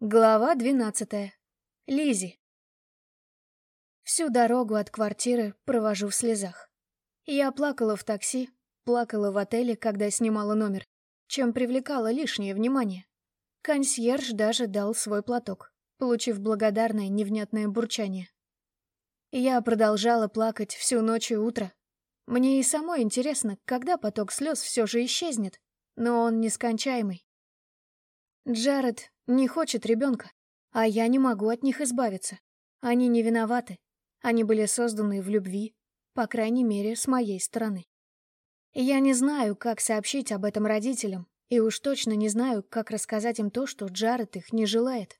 Глава двенадцатая. Лизи. Всю дорогу от квартиры провожу в слезах. Я плакала в такси, плакала в отеле, когда снимала номер, чем привлекала лишнее внимание. Консьерж даже дал свой платок, получив благодарное невнятное бурчание. Я продолжала плакать всю ночь и утро. Мне и самой интересно, когда поток слез все же исчезнет, но он нескончаемый. Джаред не хочет ребенка, а я не могу от них избавиться. Они не виноваты. Они были созданы в любви, по крайней мере, с моей стороны. Я не знаю, как сообщить об этом родителям, и уж точно не знаю, как рассказать им то, что Джаред их не желает.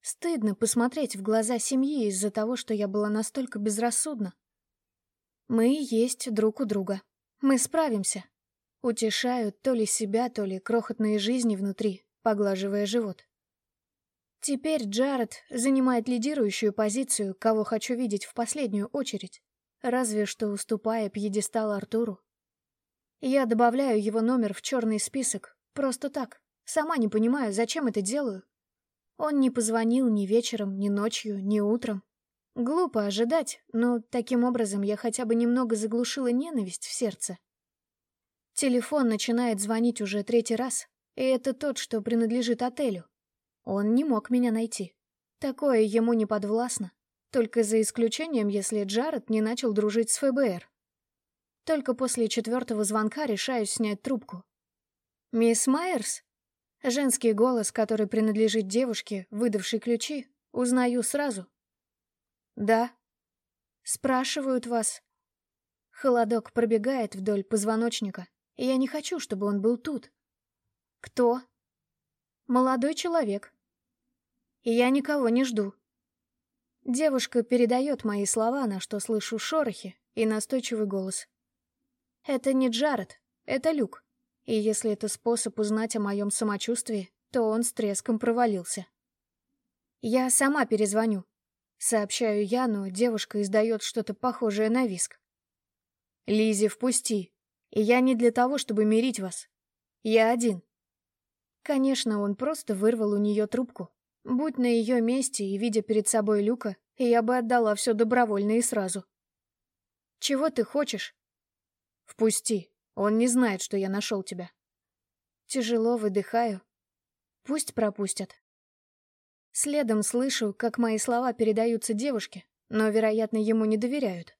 Стыдно посмотреть в глаза семьи из-за того, что я была настолько безрассудна. Мы есть друг у друга. Мы справимся. Утешают то ли себя, то ли крохотные жизни внутри, поглаживая живот. Теперь Джаред занимает лидирующую позицию, кого хочу видеть в последнюю очередь, разве что уступая пьедестал Артуру. Я добавляю его номер в черный список, просто так, сама не понимаю, зачем это делаю. Он не позвонил ни вечером, ни ночью, ни утром. Глупо ожидать, но таким образом я хотя бы немного заглушила ненависть в сердце. Телефон начинает звонить уже третий раз, и это тот, что принадлежит отелю. Он не мог меня найти. Такое ему не подвластно. Только за исключением, если Джаред не начал дружить с ФБР. Только после четвертого звонка решаюсь снять трубку. «Мисс Майерс?» Женский голос, который принадлежит девушке, выдавшей ключи, узнаю сразу. «Да». «Спрашивают вас». Холодок пробегает вдоль позвоночника, и я не хочу, чтобы он был тут. «Кто?» «Молодой человек». «И я никого не жду». Девушка передает мои слова, на что слышу шорохи и настойчивый голос. «Это не Джаред, это Люк. И если это способ узнать о моем самочувствии, то он с треском провалился. Я сама перезвоню. Сообщаю я, но девушка издает что-то похожее на виск. Лизи, впусти. И я не для того, чтобы мирить вас. Я один. Конечно, он просто вырвал у нее трубку. Будь на ее месте и видя перед собой Люка, я бы отдала все добровольно и сразу. «Чего ты хочешь?» «Впусти. Он не знает, что я нашел тебя». Тяжело выдыхаю. Пусть пропустят. Следом слышу, как мои слова передаются девушке, но, вероятно, ему не доверяют.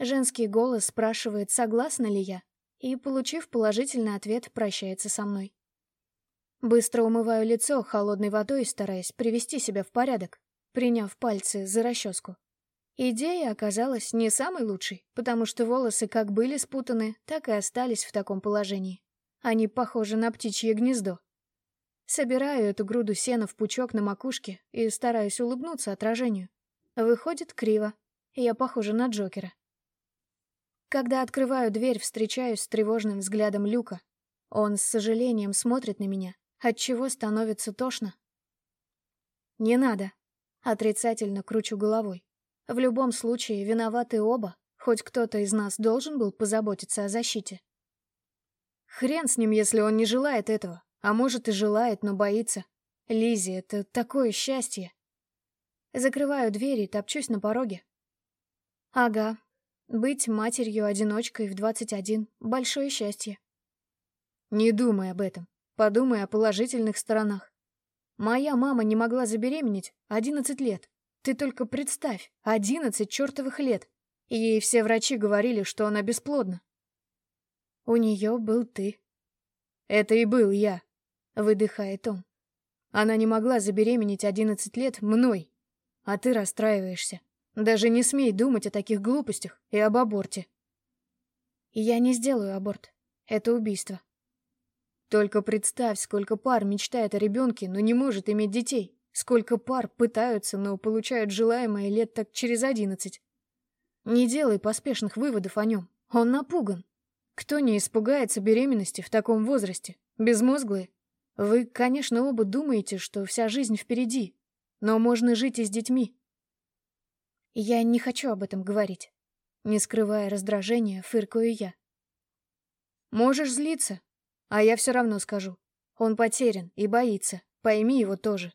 Женский голос спрашивает, согласна ли я, и, получив положительный ответ, прощается со мной. Быстро умываю лицо холодной водой, стараясь привести себя в порядок, приняв пальцы за расческу. Идея оказалась не самой лучшей, потому что волосы как были спутаны, так и остались в таком положении. Они похожи на птичье гнездо. Собираю эту груду сена в пучок на макушке и стараюсь улыбнуться отражению. Выходит криво. Я похожа на Джокера. Когда открываю дверь, встречаюсь с тревожным взглядом Люка. Он с сожалением смотрит на меня, отчего становится тошно. «Не надо», — отрицательно кручу головой. В любом случае, виноваты оба, хоть кто-то из нас должен был позаботиться о защите. Хрен с ним, если он не желает этого, а может и желает, но боится. Лизи, это такое счастье. Закрываю дверь и топчусь на пороге. Ага, быть матерью-одиночкой в 21 — большое счастье. Не думай об этом. Подумай о положительных сторонах. Моя мама не могла забеременеть 11 лет. Ты только представь, одиннадцать чертовых лет. И ей все врачи говорили, что она бесплодна. У нее был ты. Это и был я, выдыхает он. Она не могла забеременеть одиннадцать лет мной. А ты расстраиваешься. Даже не смей думать о таких глупостях и об аборте. Я не сделаю аборт. Это убийство. Только представь, сколько пар мечтает о ребенке, но не может иметь детей. Сколько пар пытаются, но получают желаемое лет так через одиннадцать. Не делай поспешных выводов о нем. Он напуган. Кто не испугается беременности в таком возрасте? Безмозглые? Вы, конечно, оба думаете, что вся жизнь впереди, но можно жить и с детьми. Я не хочу об этом говорить. Не скрывая раздражения, фыркаю я. Можешь злиться, а я все равно скажу. Он потерян и боится. Пойми его тоже.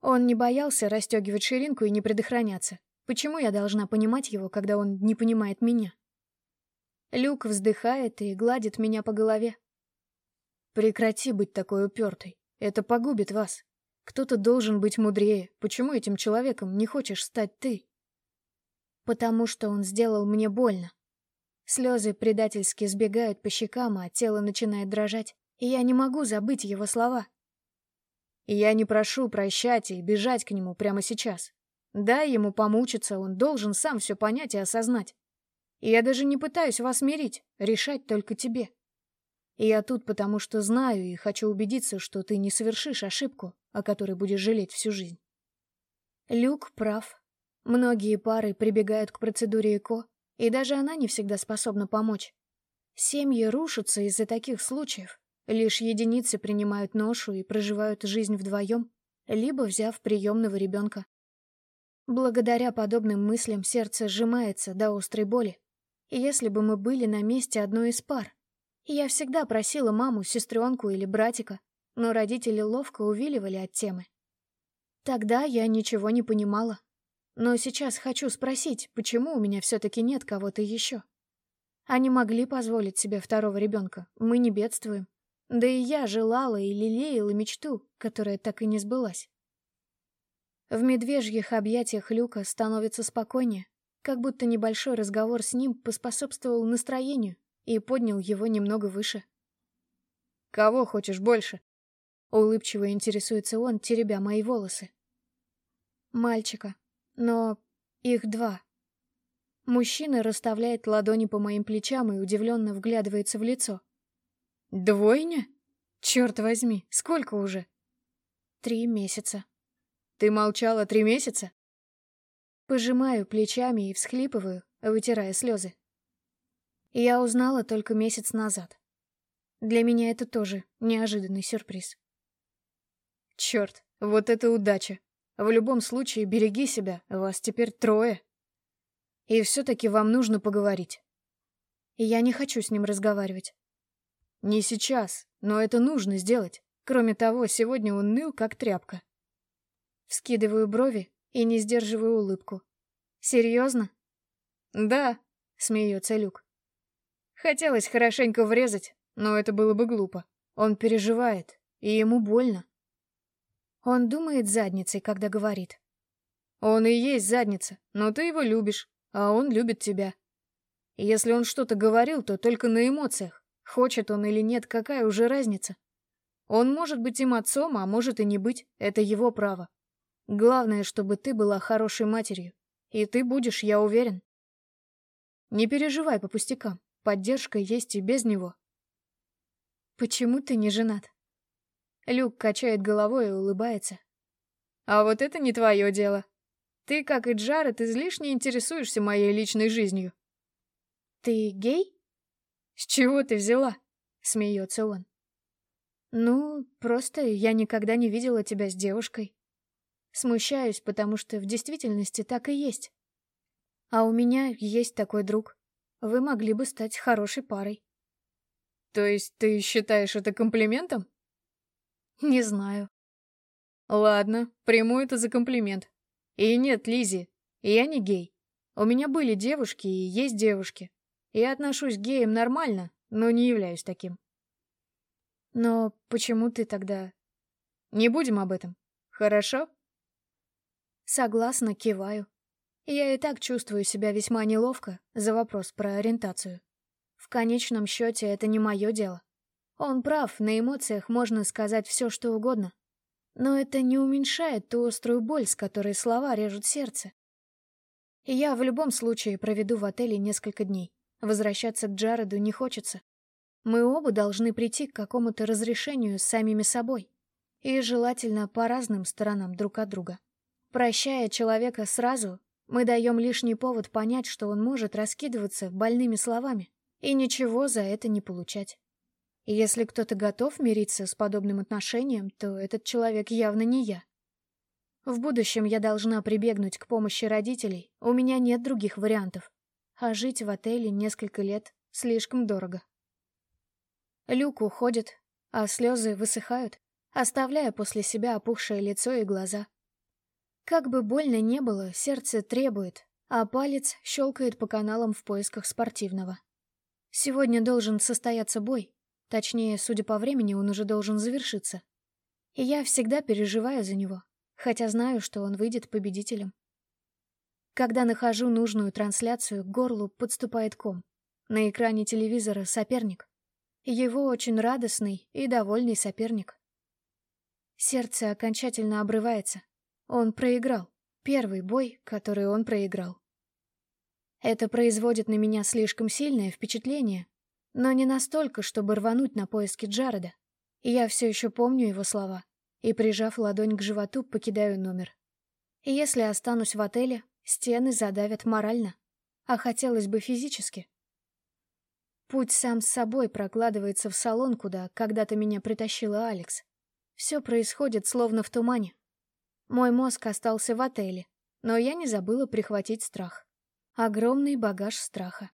Он не боялся расстегивать ширинку и не предохраняться. Почему я должна понимать его, когда он не понимает меня? Люк вздыхает и гладит меня по голове. Прекрати быть такой упертой. Это погубит вас. Кто-то должен быть мудрее. Почему этим человеком не хочешь стать ты? Потому что он сделал мне больно. Слезы предательски сбегают по щекам, а тело начинает дрожать, и я не могу забыть его слова. И я не прошу прощать и бежать к нему прямо сейчас. Дай ему помучиться, он должен сам все понять и осознать. И я даже не пытаюсь вас мирить, решать только тебе. И я тут потому, что знаю и хочу убедиться, что ты не совершишь ошибку, о которой будешь жалеть всю жизнь. Люк прав. Многие пары прибегают к процедуре ЭКО, и даже она не всегда способна помочь. Семьи рушатся из-за таких случаев. Лишь единицы принимают ношу и проживают жизнь вдвоем, либо взяв приемного ребенка. Благодаря подобным мыслям сердце сжимается до острой боли. Если бы мы были на месте одной из пар, я всегда просила маму, сестренку или братика, но родители ловко увиливали от темы. Тогда я ничего не понимала. Но сейчас хочу спросить, почему у меня все-таки нет кого-то еще? Они могли позволить себе второго ребенка, мы не бедствуем. Да и я желала и лелеяла мечту, которая так и не сбылась. В медвежьих объятиях Люка становится спокойнее, как будто небольшой разговор с ним поспособствовал настроению и поднял его немного выше. «Кого хочешь больше?» Улыбчиво интересуется он, теребя мои волосы. «Мальчика. Но их два». Мужчина расставляет ладони по моим плечам и удивленно вглядывается в лицо. «Двойня? Черт возьми, сколько уже?» «Три месяца». «Ты молчала три месяца?» Пожимаю плечами и всхлипываю, вытирая слезы. Я узнала только месяц назад. Для меня это тоже неожиданный сюрприз. Черт, вот это удача. В любом случае, береги себя, вас теперь трое. И все-таки вам нужно поговорить. я не хочу с ним разговаривать. Не сейчас, но это нужно сделать. Кроме того, сегодня он ныл, как тряпка. Вскидываю брови и не сдерживаю улыбку. «Серьезно?» «Да», — смеется Люк. Хотелось хорошенько врезать, но это было бы глупо. Он переживает, и ему больно. Он думает задницей, когда говорит. Он и есть задница, но ты его любишь, а он любит тебя. если он что-то говорил, то только на эмоциях. Хочет он или нет, какая уже разница? Он может быть им отцом, а может и не быть. Это его право. Главное, чтобы ты была хорошей матерью. И ты будешь, я уверен. Не переживай по пустякам. Поддержка есть и без него. Почему ты не женат? Люк качает головой и улыбается. А вот это не твое дело. Ты, как и Джаред, излишне интересуешься моей личной жизнью. Ты гей? С чего ты взяла? Смеется он. Ну, просто я никогда не видела тебя с девушкой. Смущаюсь, потому что в действительности так и есть. А у меня есть такой друг. Вы могли бы стать хорошей парой. То есть ты считаешь это комплиментом? Не знаю. Ладно, приму это за комплимент. И нет, Лизи, я не гей. У меня были девушки и есть девушки. Я отношусь к геям нормально, но не являюсь таким. Но почему ты тогда... Не будем об этом, хорошо? Согласно, киваю. Я и так чувствую себя весьма неловко за вопрос про ориентацию. В конечном счете это не мое дело. Он прав, на эмоциях можно сказать все, что угодно. Но это не уменьшает ту острую боль, с которой слова режут сердце. Я в любом случае проведу в отеле несколько дней. Возвращаться к Джареду не хочется. Мы оба должны прийти к какому-то разрешению с самими собой. И желательно по разным сторонам друг от друга. Прощая человека сразу, мы даем лишний повод понять, что он может раскидываться больными словами и ничего за это не получать. Если кто-то готов мириться с подобным отношением, то этот человек явно не я. В будущем я должна прибегнуть к помощи родителей, у меня нет других вариантов. А жить в отеле несколько лет слишком дорого. Люк уходит, а слезы высыхают, оставляя после себя опухшее лицо и глаза. Как бы больно не было, сердце требует, а палец щелкает по каналам в поисках спортивного. Сегодня должен состояться бой. Точнее, судя по времени, он уже должен завершиться. И я всегда переживаю за него, хотя знаю, что он выйдет победителем. Когда нахожу нужную трансляцию, к горлу подступает ком. На экране телевизора соперник. Его очень радостный и довольный соперник. Сердце окончательно обрывается. Он проиграл. Первый бой, который он проиграл. Это производит на меня слишком сильное впечатление, но не настолько, чтобы рвануть на поиски Джареда. Я все еще помню его слова и, прижав ладонь к животу, покидаю номер. Если останусь в отеле, стены задавят морально, а хотелось бы физически. Путь сам с собой прокладывается в салон, куда когда-то меня притащила Алекс. Все происходит словно в тумане. Мой мозг остался в отеле, но я не забыла прихватить страх. Огромный багаж страха.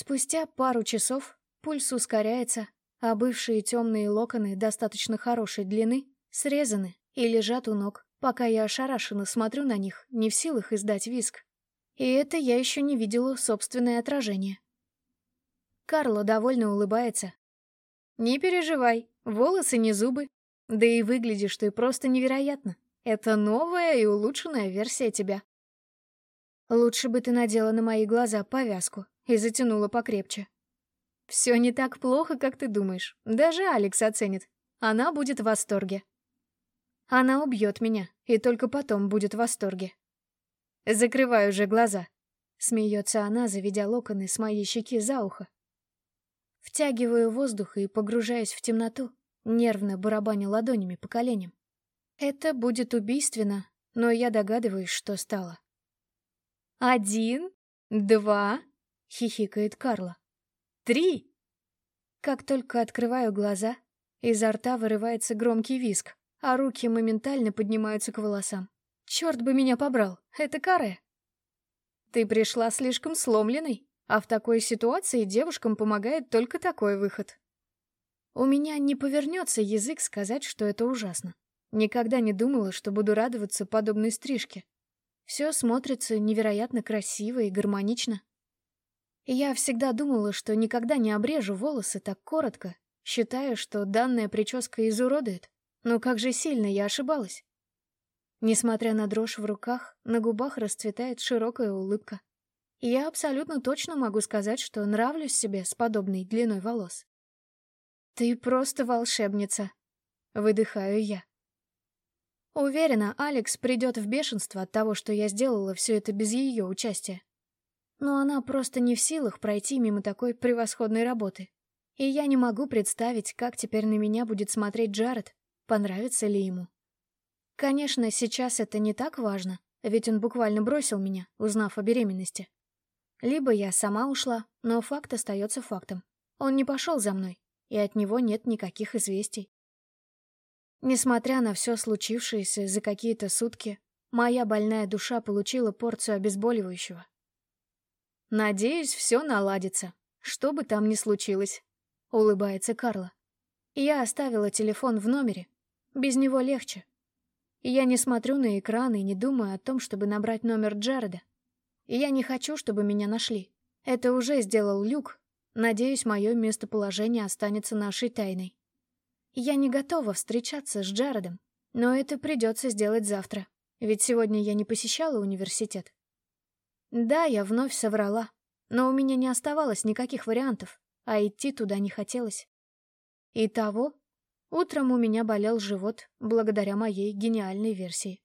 Спустя пару часов пульс ускоряется, а бывшие темные локоны достаточно хорошей длины срезаны и лежат у ног, пока я ошарашенно смотрю на них, не в силах издать виск. И это я еще не видела собственное отражение. Карло довольно улыбается. «Не переживай, волосы не зубы, да и выглядишь ты просто невероятно. Это новая и улучшенная версия тебя. Лучше бы ты надела на мои глаза повязку и затянула покрепче. Все не так плохо, как ты думаешь. Даже Алекс оценит. Она будет в восторге. Она убьет меня, и только потом будет в восторге. Закрываю уже глаза. Смеется она, заведя локоны с моей щеки за ухо. Втягиваю воздух и погружаюсь в темноту, нервно барабаня ладонями по коленям. Это будет убийственно, но я догадываюсь, что стало. «Один, два», — хихикает Карла. «Три!» Как только открываю глаза, изо рта вырывается громкий виск, а руки моментально поднимаются к волосам. Черт бы меня побрал, это каре. Ты пришла слишком сломленной, а в такой ситуации девушкам помогает только такой выход. У меня не повернется язык сказать, что это ужасно. Никогда не думала, что буду радоваться подобной стрижке. Все смотрится невероятно красиво и гармонично. Я всегда думала, что никогда не обрежу волосы так коротко, считая, что данная прическа изуродует. Но как же сильно я ошибалась. Несмотря на дрожь в руках, на губах расцветает широкая улыбка. Я абсолютно точно могу сказать, что нравлюсь себе с подобной длиной волос. «Ты просто волшебница!» — выдыхаю я. Уверена, Алекс придет в бешенство от того, что я сделала все это без ее участия. Но она просто не в силах пройти мимо такой превосходной работы. И я не могу представить, как теперь на меня будет смотреть Джаред, понравится ли ему. Конечно, сейчас это не так важно, ведь он буквально бросил меня, узнав о беременности. Либо я сама ушла, но факт остается фактом. Он не пошел за мной, и от него нет никаких известий. Несмотря на все случившееся за какие-то сутки, моя больная душа получила порцию обезболивающего. «Надеюсь, все наладится, что бы там ни случилось», — улыбается Карла. Я оставила телефон в номере. Без него легче. Я не смотрю на экран и не думаю о том, чтобы набрать номер Джареда. Я не хочу, чтобы меня нашли. Это уже сделал Люк, Надеюсь, мое местоположение останется нашей тайной. Я не готова встречаться с Джаредом, но это придется сделать завтра, ведь сегодня я не посещала университет. Да, я вновь соврала, но у меня не оставалось никаких вариантов, а идти туда не хотелось. Итого, утром у меня болел живот благодаря моей гениальной версии.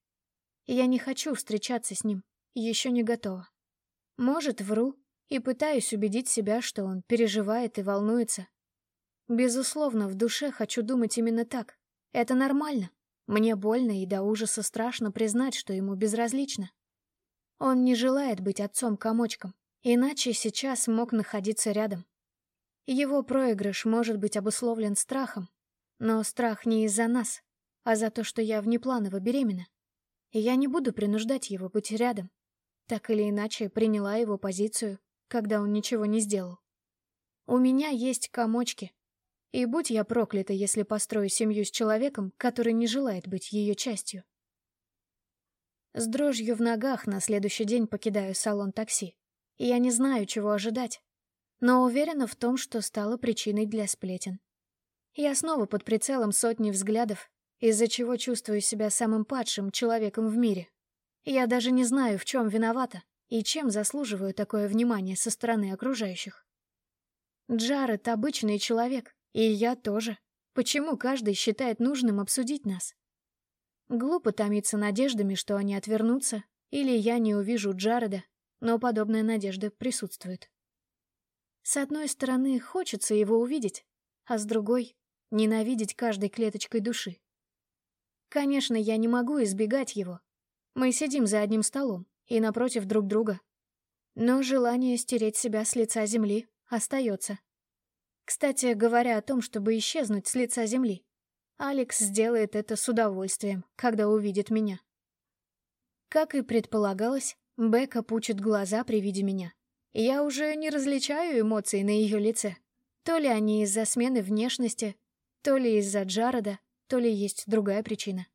Я не хочу встречаться с ним, еще не готова. Может, вру, и пытаюсь убедить себя, что он переживает и волнуется. Безусловно, в душе хочу думать именно так. Это нормально. Мне больно и до ужаса страшно признать, что ему безразлично. Он не желает быть отцом-комочком, иначе сейчас мог находиться рядом. Его проигрыш может быть обусловлен страхом, но страх не из-за нас, а за то, что я внепланово беременна. Я не буду принуждать его быть рядом. Так или иначе, приняла его позицию когда он ничего не сделал. У меня есть комочки. И будь я проклята, если построю семью с человеком, который не желает быть ее частью. С дрожью в ногах на следующий день покидаю салон такси. Я не знаю, чего ожидать, но уверена в том, что стало причиной для сплетен. Я снова под прицелом сотни взглядов, из-за чего чувствую себя самым падшим человеком в мире. Я даже не знаю, в чем виновата и чем заслуживаю такое внимание со стороны окружающих. Джаред — обычный человек, и я тоже. Почему каждый считает нужным обсудить нас? Глупо томиться надеждами, что они отвернутся, или я не увижу Джареда, но подобная надежда присутствует. С одной стороны, хочется его увидеть, а с другой — ненавидеть каждой клеточкой души. Конечно, я не могу избегать его. Мы сидим за одним столом и напротив друг друга. Но желание стереть себя с лица земли остается. Кстати, говоря о том, чтобы исчезнуть с лица земли, Алекс сделает это с удовольствием, когда увидит меня. Как и предполагалось, Бека пучит глаза при виде меня. Я уже не различаю эмоций на ее лице. То ли они из-за смены внешности, то ли из-за Джареда, то ли есть другая причина.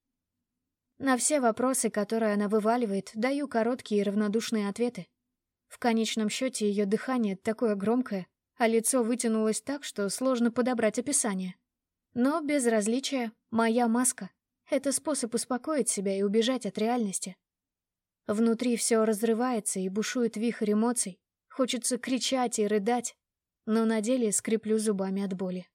На все вопросы, которые она вываливает, даю короткие и равнодушные ответы. В конечном счете ее дыхание такое громкое, а лицо вытянулось так, что сложно подобрать описание. Но безразличие — моя маска. Это способ успокоить себя и убежать от реальности. Внутри все разрывается и бушует вихрь эмоций. Хочется кричать и рыдать, но на деле скреплю зубами от боли.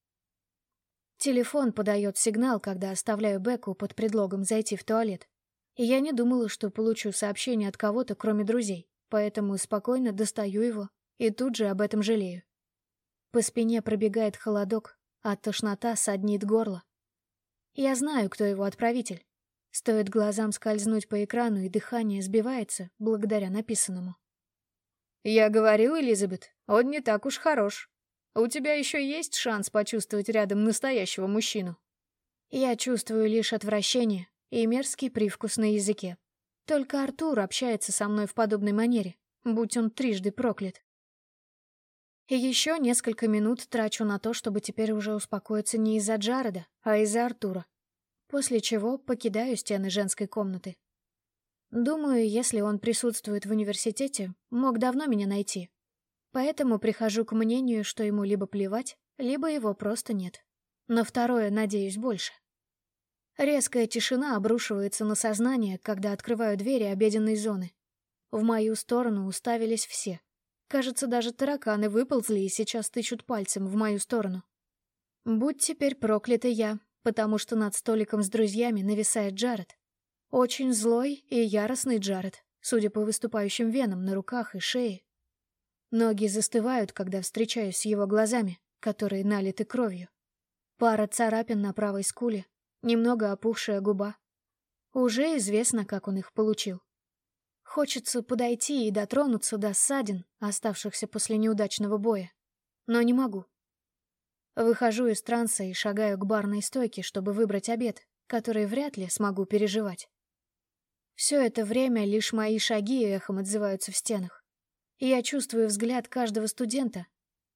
Телефон подает сигнал, когда оставляю Беку под предлогом зайти в туалет. И я не думала, что получу сообщение от кого-то, кроме друзей, поэтому спокойно достаю его и тут же об этом жалею. По спине пробегает холодок, а тошнота саднит горло. Я знаю, кто его отправитель. Стоит глазам скользнуть по экрану, и дыхание сбивается благодаря написанному. «Я говорил, Элизабет, он не так уж хорош. У тебя еще есть шанс почувствовать рядом настоящего мужчину?» Я чувствую лишь отвращение и мерзкий привкус на языке. Только Артур общается со мной в подобной манере, будь он трижды проклят. И еще несколько минут трачу на то, чтобы теперь уже успокоиться не из-за Джареда, а из-за Артура. После чего покидаю стены женской комнаты. Думаю, если он присутствует в университете, мог давно меня найти. Поэтому прихожу к мнению, что ему либо плевать, либо его просто нет. На второе надеюсь больше. Резкая тишина обрушивается на сознание, когда открываю двери обеденной зоны. В мою сторону уставились все — Кажется, даже тараканы выползли и сейчас тычут пальцем в мою сторону. Будь теперь проклята я, потому что над столиком с друзьями нависает Джаред. Очень злой и яростный Джаред, судя по выступающим венам на руках и шее. Ноги застывают, когда встречаюсь с его глазами, которые налиты кровью. Пара царапин на правой скуле, немного опухшая губа. Уже известно, как он их получил. Хочется подойти и дотронуться до ссадин, оставшихся после неудачного боя. Но не могу. Выхожу из транса и шагаю к барной стойке, чтобы выбрать обед, который вряд ли смогу переживать. Все это время лишь мои шаги эхом отзываются в стенах. Я чувствую взгляд каждого студента,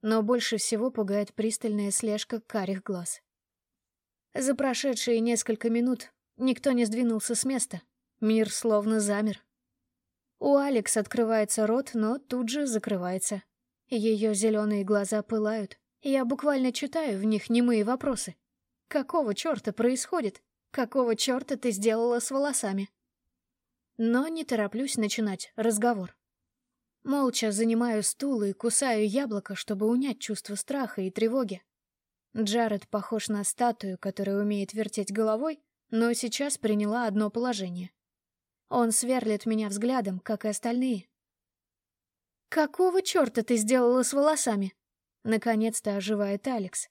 но больше всего пугает пристальная слежка карих глаз. За прошедшие несколько минут никто не сдвинулся с места. Мир словно замер. У Алекс открывается рот, но тут же закрывается. Ее зеленые глаза пылают. Я буквально читаю в них немые вопросы. Какого черта происходит? Какого черта ты сделала с волосами? Но не тороплюсь начинать разговор. Молча занимаю стул и кусаю яблоко, чтобы унять чувство страха и тревоги. Джаред похож на статую, которая умеет вертеть головой, но сейчас приняла одно положение. Он сверлит меня взглядом, как и остальные. «Какого черта ты сделала с волосами?» Наконец-то оживает Алекс.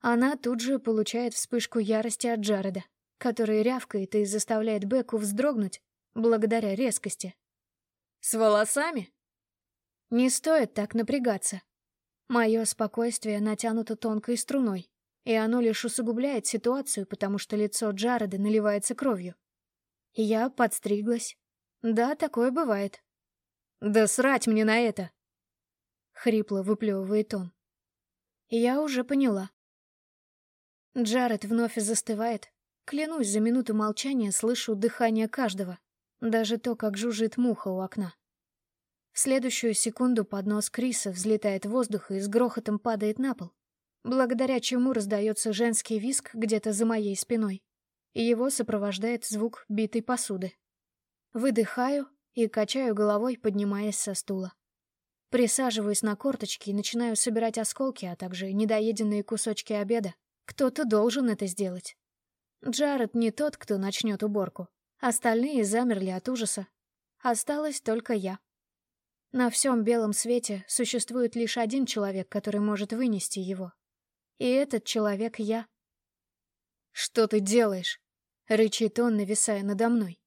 Она тут же получает вспышку ярости от Джареда, который рявкает и заставляет Беку вздрогнуть благодаря резкости. «С волосами?» Не стоит так напрягаться. Мое спокойствие натянуто тонкой струной, и оно лишь усугубляет ситуацию, потому что лицо Джареда наливается кровью. Я подстриглась. Да, такое бывает. Да срать мне на это! Хрипло выплевывает он. Я уже поняла. Джаред вновь застывает. Клянусь, за минуту молчания слышу дыхание каждого. Даже то, как жужжит муха у окна. В следующую секунду поднос Криса взлетает в воздух и с грохотом падает на пол, благодаря чему раздается женский виск где-то за моей спиной, и его сопровождает звук битой посуды. Выдыхаю и качаю головой, поднимаясь со стула. Присаживаюсь на корточки и начинаю собирать осколки, а также недоеденные кусочки обеда. Кто-то должен это сделать. Джаред не тот, кто начнет уборку. Остальные замерли от ужаса. Осталась только я. На всем белом свете существует лишь один человек, который может вынести его. И этот человек — я. «Что ты делаешь?» — рычит он, нависая надо мной.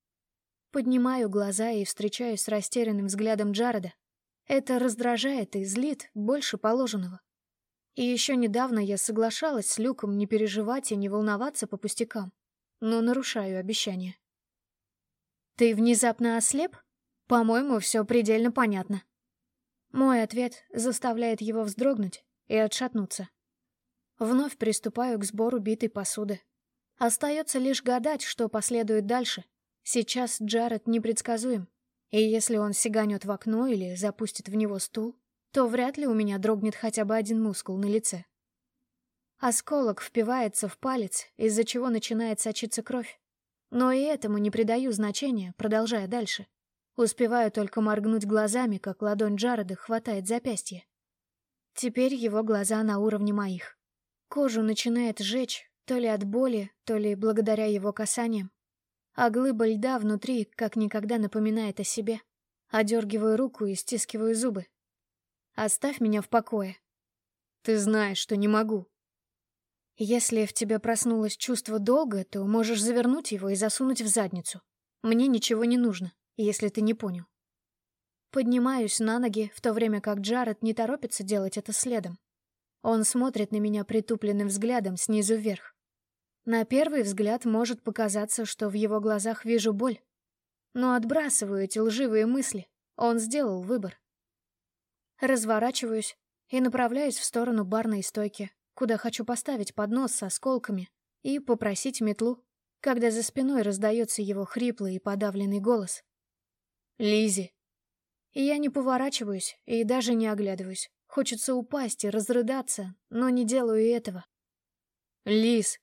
Поднимаю глаза и встречаюсь с растерянным взглядом Джареда. Это раздражает и злит больше положенного. И еще недавно я соглашалась с Люком не переживать и не волноваться по пустякам, но нарушаю обещание. «Ты внезапно ослеп?» По-моему, все предельно понятно. Мой ответ заставляет его вздрогнуть и отшатнуться. Вновь приступаю к сбору битой посуды. Остается лишь гадать, что последует дальше. Сейчас Джаред непредсказуем, и если он сиганет в окно или запустит в него стул, то вряд ли у меня дрогнет хотя бы один мускул на лице. Осколок впивается в палец, из-за чего начинает сочиться кровь. Но и этому не придаю значения, продолжая дальше. Успеваю только моргнуть глазами, как ладонь Джареда хватает запястье. Теперь его глаза на уровне моих. Кожу начинает жечь, то ли от боли, то ли благодаря его касаниям. А глыба льда внутри как никогда напоминает о себе. Одергиваю руку и стискиваю зубы. «Оставь меня в покое». «Ты знаешь, что не могу». «Если в тебе проснулось чувство долга, то можешь завернуть его и засунуть в задницу. Мне ничего не нужно» если ты не понял. Поднимаюсь на ноги, в то время как Джаред не торопится делать это следом. Он смотрит на меня притупленным взглядом снизу вверх. На первый взгляд может показаться, что в его глазах вижу боль. Но отбрасываю эти лживые мысли. Он сделал выбор. Разворачиваюсь и направляюсь в сторону барной стойки, куда хочу поставить поднос с осколками и попросить метлу, когда за спиной раздается его хриплый и подавленный голос. Лизи. Я не поворачиваюсь и даже не оглядываюсь. Хочется упасть и разрыдаться, но не делаю этого. Лиз.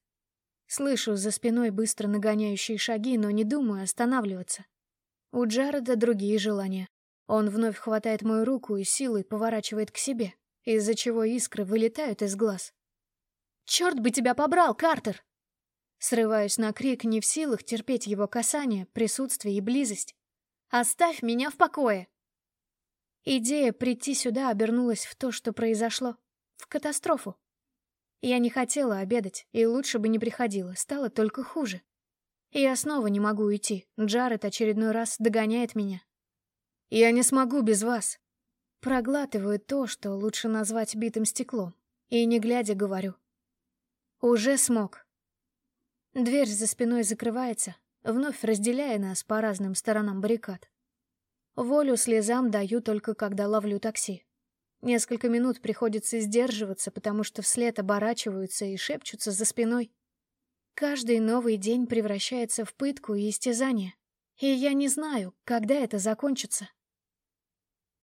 Слышу за спиной быстро нагоняющие шаги, но не думаю останавливаться. У Джареда другие желания. Он вновь хватает мою руку и силой поворачивает к себе, из-за чего искры вылетают из глаз. «Черт бы тебя побрал, Картер!» Срываюсь на крик, не в силах терпеть его касание, присутствие и близость. Оставь меня в покое!» Идея прийти сюда обернулась в то, что произошло. В катастрофу. Я не хотела обедать, и лучше бы не приходила, стало только хуже. Я снова не могу уйти. Джаред очередной раз догоняет меня. «Я не смогу без вас!» Проглатываю то, что лучше назвать битым стеклом, и, не глядя, говорю. «Уже смог». Дверь за спиной закрывается, вновь разделяя нас по разным сторонам баррикад. Волю слезам даю только когда ловлю такси. Несколько минут приходится сдерживаться, потому что вслед оборачиваются и шепчутся за спиной. Каждый новый день превращается в пытку и истязание. И я не знаю, когда это закончится.